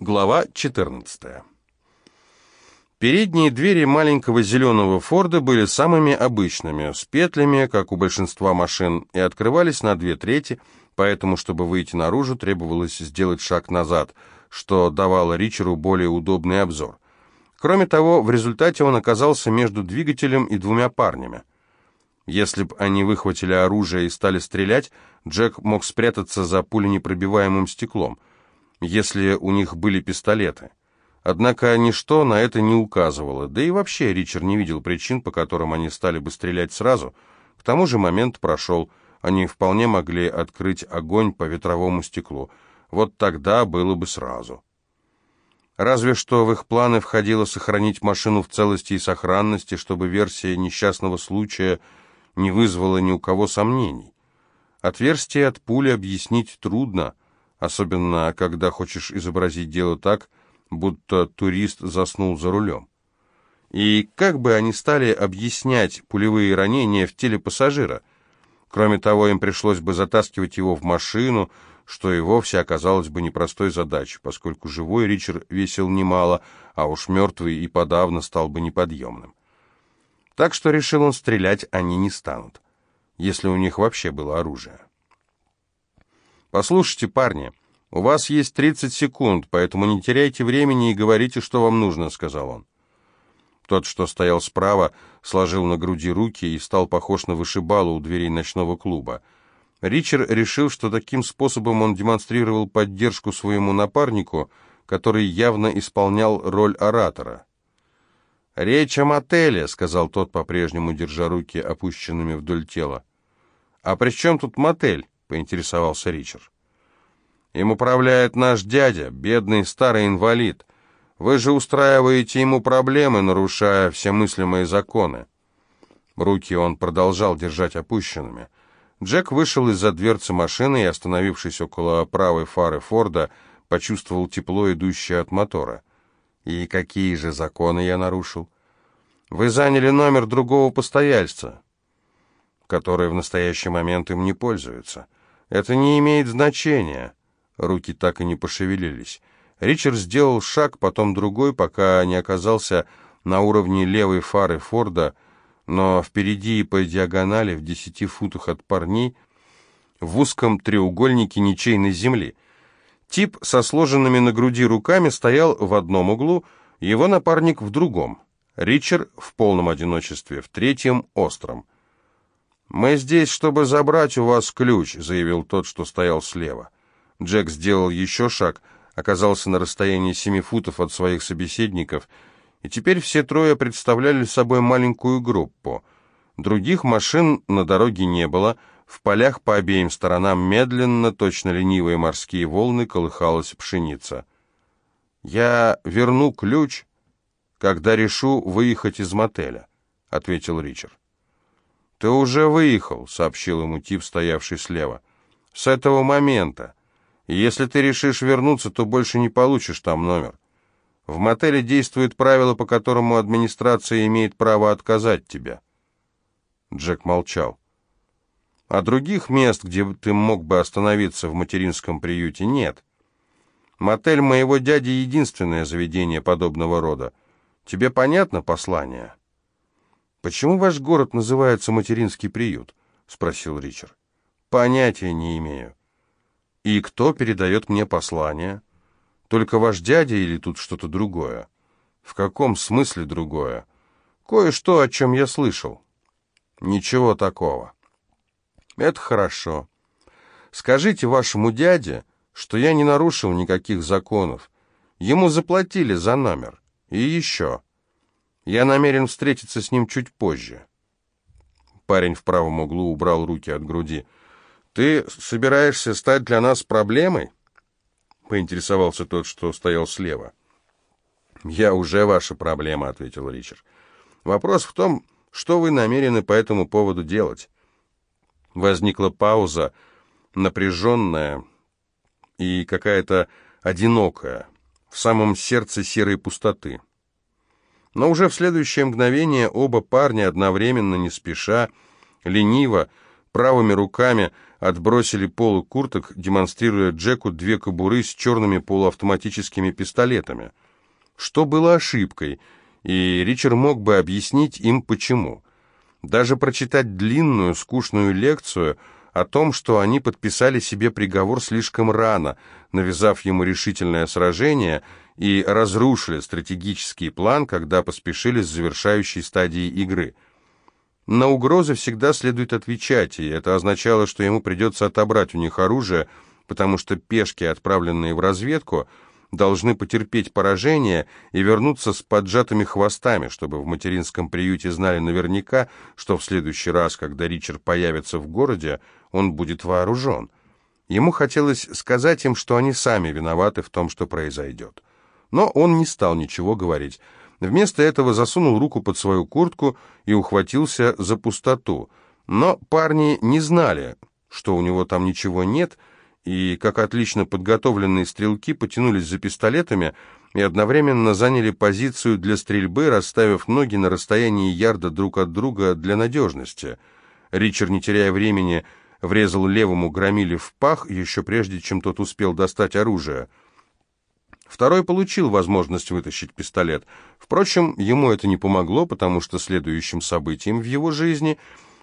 Глава 14. Передние двери маленького зеленого Форда были самыми обычными, с петлями, как у большинства машин, и открывались на две трети, поэтому, чтобы выйти наружу, требовалось сделать шаг назад, что давало Ричеру более удобный обзор. Кроме того, в результате он оказался между двигателем и двумя парнями. Если бы они выхватили оружие и стали стрелять, Джек мог спрятаться за пуленепробиваемым стеклом – если у них были пистолеты. Однако ничто на это не указывало, да и вообще Ричард не видел причин, по которым они стали бы стрелять сразу. К тому же момент прошел, они вполне могли открыть огонь по ветровому стеклу. Вот тогда было бы сразу. Разве что в их планы входило сохранить машину в целости и сохранности, чтобы версия несчастного случая не вызвала ни у кого сомнений. Отверстие от пули объяснить трудно — особенно когда хочешь изобразить дело так, будто турист заснул за рулем. И как бы они стали объяснять пулевые ранения в теле пассажира? Кроме того, им пришлось бы затаскивать его в машину, что и вовсе оказалось бы непростой задачей, поскольку живой Ричард весил немало, а уж мертвый и подавно стал бы неподъемным. Так что решил он, стрелять они не станут, если у них вообще было оружие. «Послушайте, парни, у вас есть 30 секунд, поэтому не теряйте времени и говорите, что вам нужно», — сказал он. Тот, что стоял справа, сложил на груди руки и стал похож на вышибалу у дверей ночного клуба. Ричард решил, что таким способом он демонстрировал поддержку своему напарнику, который явно исполнял роль оратора. «Речь о мотеле», — сказал тот, по-прежнему держа руки опущенными вдоль тела. «А при чем тут мотель?» — поинтересовался Ричард. «Им управляет наш дядя, бедный старый инвалид. Вы же устраиваете ему проблемы, нарушая все мыслимые законы». Руки он продолжал держать опущенными. Джек вышел из-за дверцы машины и, остановившись около правой фары Форда, почувствовал тепло, идущее от мотора. «И какие же законы я нарушил?» «Вы заняли номер другого постояльца, который в настоящий момент им не пользуется». «Это не имеет значения». Руки так и не пошевелились. Ричард сделал шаг, потом другой, пока не оказался на уровне левой фары Форда, но впереди и по диагонали, в десяти футах от парней, в узком треугольнике ничейной земли. Тип со сложенными на груди руками стоял в одном углу, его напарник в другом. Ричард в полном одиночестве, в третьем — остром. «Мы здесь, чтобы забрать у вас ключ», — заявил тот, что стоял слева. Джек сделал еще шаг, оказался на расстоянии семи футов от своих собеседников, и теперь все трое представляли собой маленькую группу. Других машин на дороге не было, в полях по обеим сторонам медленно, точно ленивые морские волны, колыхалась пшеница. «Я верну ключ, когда решу выехать из мотеля», — ответил Ричард. «Ты уже выехал», — сообщил ему тип, стоявший слева. «С этого момента. Если ты решишь вернуться, то больше не получишь там номер. В мотеле действует правило, по которому администрация имеет право отказать тебе». Джек молчал. «А других мест, где ты мог бы остановиться в материнском приюте, нет. Мотель моего дяди — единственное заведение подобного рода. Тебе понятно послание?» «Почему ваш город называется материнский приют?» — спросил Ричард. «Понятия не имею». «И кто передает мне послание? Только ваш дядя или тут что-то другое?» «В каком смысле другое?» «Кое-что, о чем я слышал». «Ничего такого». «Это хорошо. Скажите вашему дяде, что я не нарушил никаких законов. Ему заплатили за номер. И еще...» Я намерен встретиться с ним чуть позже. Парень в правом углу убрал руки от груди. «Ты собираешься стать для нас проблемой?» Поинтересовался тот, что стоял слева. «Я уже ваша проблема», — ответил Ричард. «Вопрос в том, что вы намерены по этому поводу делать?» Возникла пауза, напряженная и какая-то одинокая, в самом сердце серой пустоты. Но уже в следующее мгновение оба парня одновременно, не спеша, лениво, правыми руками отбросили полы курток, демонстрируя Джеку две кобуры с черными полуавтоматическими пистолетами. Что было ошибкой, и Ричард мог бы объяснить им почему. Даже прочитать длинную, скучную лекцию о том, что они подписали себе приговор слишком рано, навязав ему решительное сражение, и разрушили стратегический план, когда поспешили с завершающей стадией игры – на угрозы всегда следует отвечать, и это означало, что ему придется отобрать у них оружие, потому что пешки, отправленные в разведку, должны потерпеть поражение и вернуться с поджатыми хвостами, чтобы в материнском приюте знали наверняка, что в следующий раз, когда Ричард появится в городе, он будет вооружен. Ему хотелось сказать им, что они сами виноваты в том, что произойдет. Но он не стал ничего говорить. Вместо этого засунул руку под свою куртку и ухватился за пустоту. Но парни не знали, что у него там ничего нет, и, как отлично подготовленные стрелки, потянулись за пистолетами и одновременно заняли позицию для стрельбы, расставив ноги на расстоянии ярда друг от друга для надежности. Ричард, не теряя времени, врезал левому громиле в пах, еще прежде, чем тот успел достать оружие — Второй получил возможность вытащить пистолет. Впрочем, ему это не помогло, потому что следующим событием в его жизни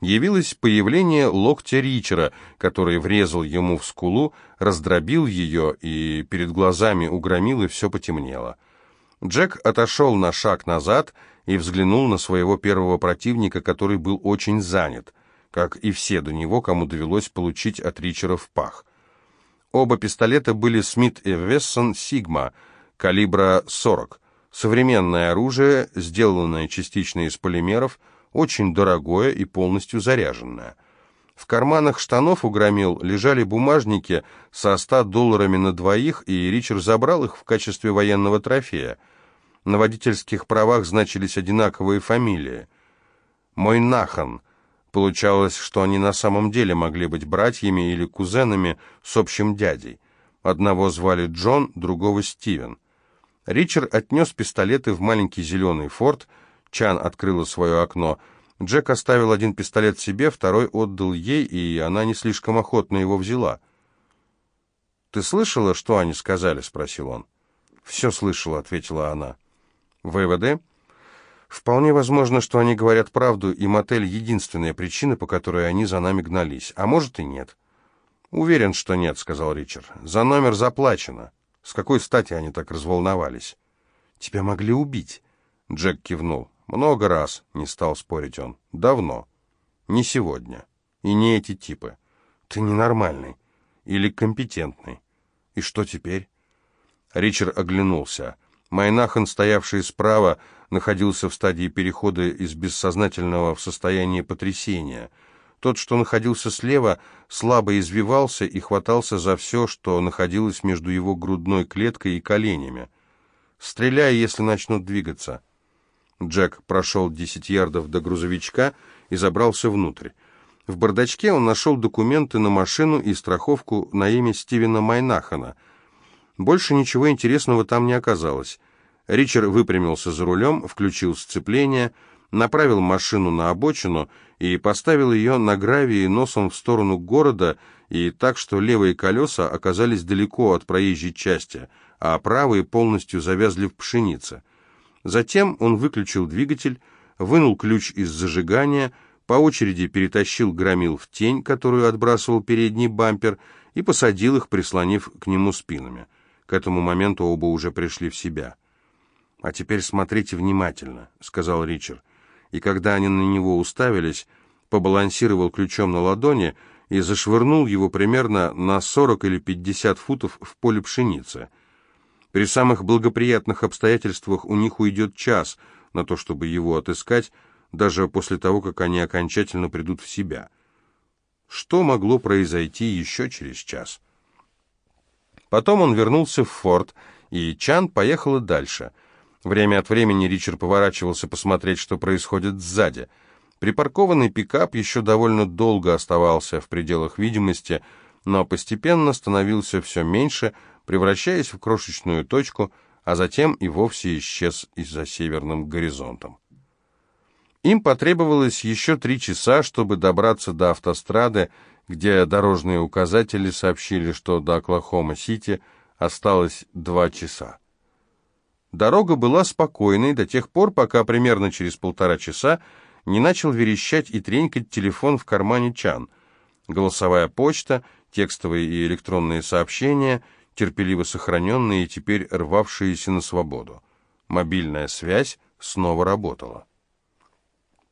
явилось появление локтя Ричера, который врезал ему в скулу, раздробил ее, и перед глазами у громилы все потемнело. Джек отошел на шаг назад и взглянул на своего первого противника, который был очень занят, как и все до него, кому довелось получить от Ричера в пах. Оба пистолета были Смит и Вессон Сигма, калибра 40. Современное оружие, сделанное частично из полимеров, очень дорогое и полностью заряженное. В карманах штанов у громил лежали бумажники со 100 долларами на двоих, и Ричард забрал их в качестве военного трофея. На водительских правах значились одинаковые фамилии. Мой Нахан, Получалось, что они на самом деле могли быть братьями или кузенами с общим дядей. Одного звали Джон, другого Стивен. Ричард отнес пистолеты в маленький зеленый форт, Чан открыла свое окно. Джек оставил один пистолет себе, второй отдал ей, и она не слишком охотно его взяла. «Ты слышала, что они сказали?» — спросил он. «Все слышала», — ответила она. «ВВД?» Вполне возможно, что они говорят правду, и мотель — единственная причина, по которой они за нами гнались. А может и нет. «Уверен, что нет», — сказал Ричард. «За номер заплачено. С какой стати они так разволновались?» «Тебя могли убить», — Джек кивнул. «Много раз», — не стал спорить он. «Давно. Не сегодня. И не эти типы. Ты ненормальный. Или компетентный. И что теперь?» Ричард оглянулся. Майнахан, стоявший справа, находился в стадии перехода из бессознательного в состояние потрясения. Тот, что находился слева, слабо извивался и хватался за все, что находилось между его грудной клеткой и коленями. «Стреляй, если начнут двигаться». Джек прошел десять ярдов до грузовичка и забрался внутрь. В бардачке он нашел документы на машину и страховку на имя Стивена Майнахана. Больше ничего интересного там не оказалось. Ричард выпрямился за рулем, включил сцепление, направил машину на обочину и поставил ее на гравии носом в сторону города и так, что левые колеса оказались далеко от проезжей части, а правые полностью завязли в пшенице. Затем он выключил двигатель, вынул ключ из зажигания, по очереди перетащил громил в тень, которую отбрасывал передний бампер, и посадил их, прислонив к нему спинами. К этому моменту оба уже пришли в себя. «А теперь смотрите внимательно», — сказал Ричард. И когда они на него уставились, побалансировал ключом на ладони и зашвырнул его примерно на 40 или 50 футов в поле пшеницы. При самых благоприятных обстоятельствах у них уйдет час на то, чтобы его отыскать, даже после того, как они окончательно придут в себя. Что могло произойти еще через час? Потом он вернулся в форт, и Чан поехала дальше — Время от времени Ричард поворачивался посмотреть, что происходит сзади. Припаркованный пикап еще довольно долго оставался в пределах видимости, но постепенно становился все меньше, превращаясь в крошечную точку, а затем и вовсе исчез из-за северным горизонтом. Им потребовалось еще три часа, чтобы добраться до автострады, где дорожные указатели сообщили, что до Оклахома-Сити осталось два часа. Дорога была спокойной до тех пор, пока примерно через полтора часа не начал верещать и тренькать телефон в кармане Чан. Голосовая почта, текстовые и электронные сообщения, терпеливо сохраненные и теперь рвавшиеся на свободу. Мобильная связь снова работала.